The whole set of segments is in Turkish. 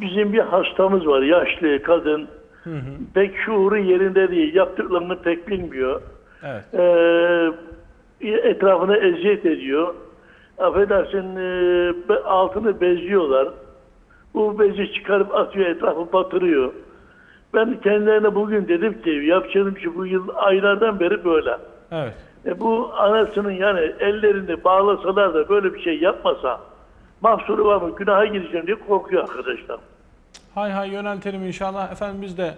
Bizim bir hastamız var, yaşlı kadın. Pek şuuru yerinde değil, yaptıklarını pek bilmiyor. Evet. Ee, etrafına eziyet ediyor. Affedersin, e, altını beziyorlar. Bu bezi çıkarıp atıyor, etrafı batırıyor. Ben kendilerine bugün dedim ki, yapacağım şey bu yıl aylardan beri böyle. Evet. E bu anasının yani ellerini bağlasalar da böyle bir şey yapmasa mahsuru var mı günaha gireceğim diye korkuyor arkadaşlar. Hay hay yöneltelim inşallah. Efendim biz de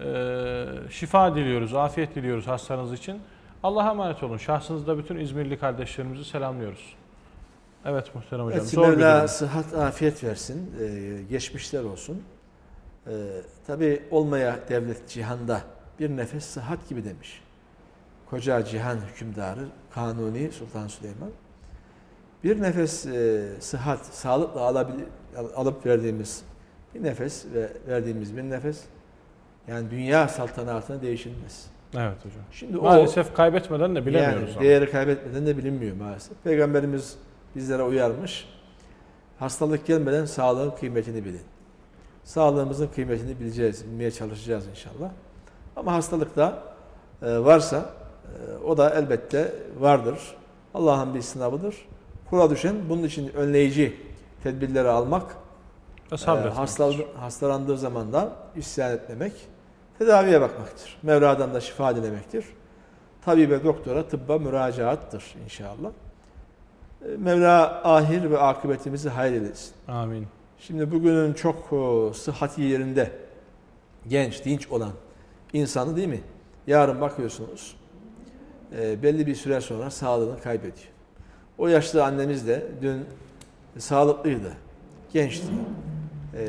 e, şifa diliyoruz, afiyet diliyoruz hastanız için. Allah'a emanet olun. Şahsınızda bütün İzmirli kardeşlerimizi selamlıyoruz. Evet muhterem hocam. Bir Mevla sıhhat, afiyet versin. Ee, geçmişler olsun. Ee, Tabi olmaya devlet cihanda bir nefes sıhhat gibi demiş. Koca cihan hükümdarı Kanuni Sultan Süleyman. Bir nefes e, sıhhat, sağlıkla alabil- alıp verdiğimiz bir nefes ve verdiğimiz bir nefes yani dünya saltanatına değişilmez. Evet hocam. Şimdi o Maalesef kaybetmeden de bilemiyoruz. yani değeri kaybetmeden de bilinmiyor maalesef. Peygamberimiz bizlere uyarmış. Hastalık gelmeden sağlığın kıymetini bilin. Sağlığımızın kıymetini bileceğiz, bilmeye çalışacağız inşallah. Ama hastalıkta e, varsa e, o da elbette vardır. Allah'ın bir sınavıdır. Kula düşen bunun için önleyici tedbirleri almak, e, sabretmektir. hastalan- hastalandığı zaman da isyan etmemek, tedaviye bakmaktır. Mevla'dan da şifa dilemektir. Tabibe, doktora, tıbba müracaattır inşallah. E, Mevla ahir ve akıbetimizi hayretsin. Amin. Şimdi bugünün çok e, sıhhati yerinde genç, dinç olan insanı değil mi? Yarın bakıyorsunuz e, belli bir süre sonra sağlığını kaybediyor. O yaşlı annemiz de dün sağlıklıydı, gençti. E,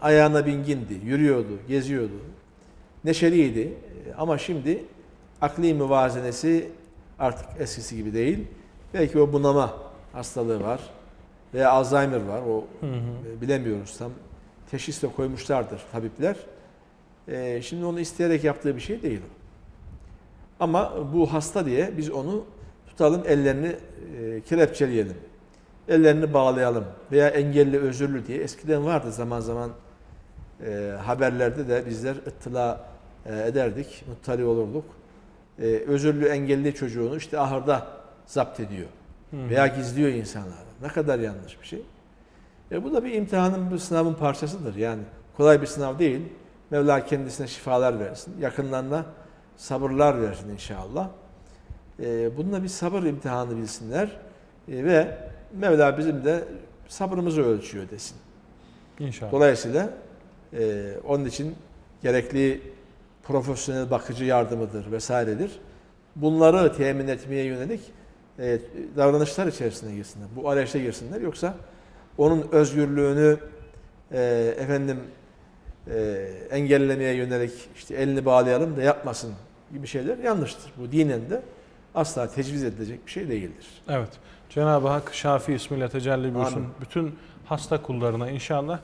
ayağına bingindi, yürüyordu, geziyordu. Neşeliydi ama şimdi akli müvazenesi artık eskisi gibi değil. Belki o bunama hastalığı var veya Alzheimer var. O Hı hı. e, bilemiyoruz tam. Teşhis de koymuşlardır tabipler. E, şimdi onu isteyerek yaptığı bir şey değil. Ama bu hasta diye biz onu tutalım ellerini e, kelepçeleyelim. Ellerini bağlayalım veya engelli özürlü diye eskiden vardı zaman zaman e, haberlerde de bizler ıttıla e, ederdik, muttali olurduk. E, özürlü engelli çocuğunu işte ahırda zapt ediyor Hı veya gizliyor insanlardan. Ne kadar yanlış bir şey. E bu da bir imtihanın, bir sınavın parçasıdır. Yani kolay bir sınav değil. Mevla kendisine şifalar versin. Yakınlarına sabırlar versin inşallah. E, bununla bir sabır imtihanı bilsinler. E, ve Mevla bizim de sabrımızı ölçüyor desin. İnşallah. Dolayısıyla e, onun için gerekli profesyonel bakıcı yardımıdır vesairedir. Bunları temin etmeye yönelik e, davranışlar içerisine girsinler. Bu arayışa girsinler. Yoksa onun özgürlüğünü e, efendim e, engellemeye yönelik işte elini bağlayalım da yapmasın gibi şeyler yanlıştır. Bu dinen de asla tecviz edilecek bir şey değildir. Evet. Cenab-ı Hak Şafi ismiyle tecelli buyursun. Bütün hasta kullarına inşallah.